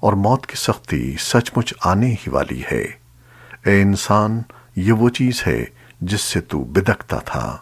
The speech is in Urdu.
اور موت کی سختی سچ مچ آنے ہی والی ہے۔ اے انسان، یہ وہ چیز ہے جس سے تو بدکتا تھا۔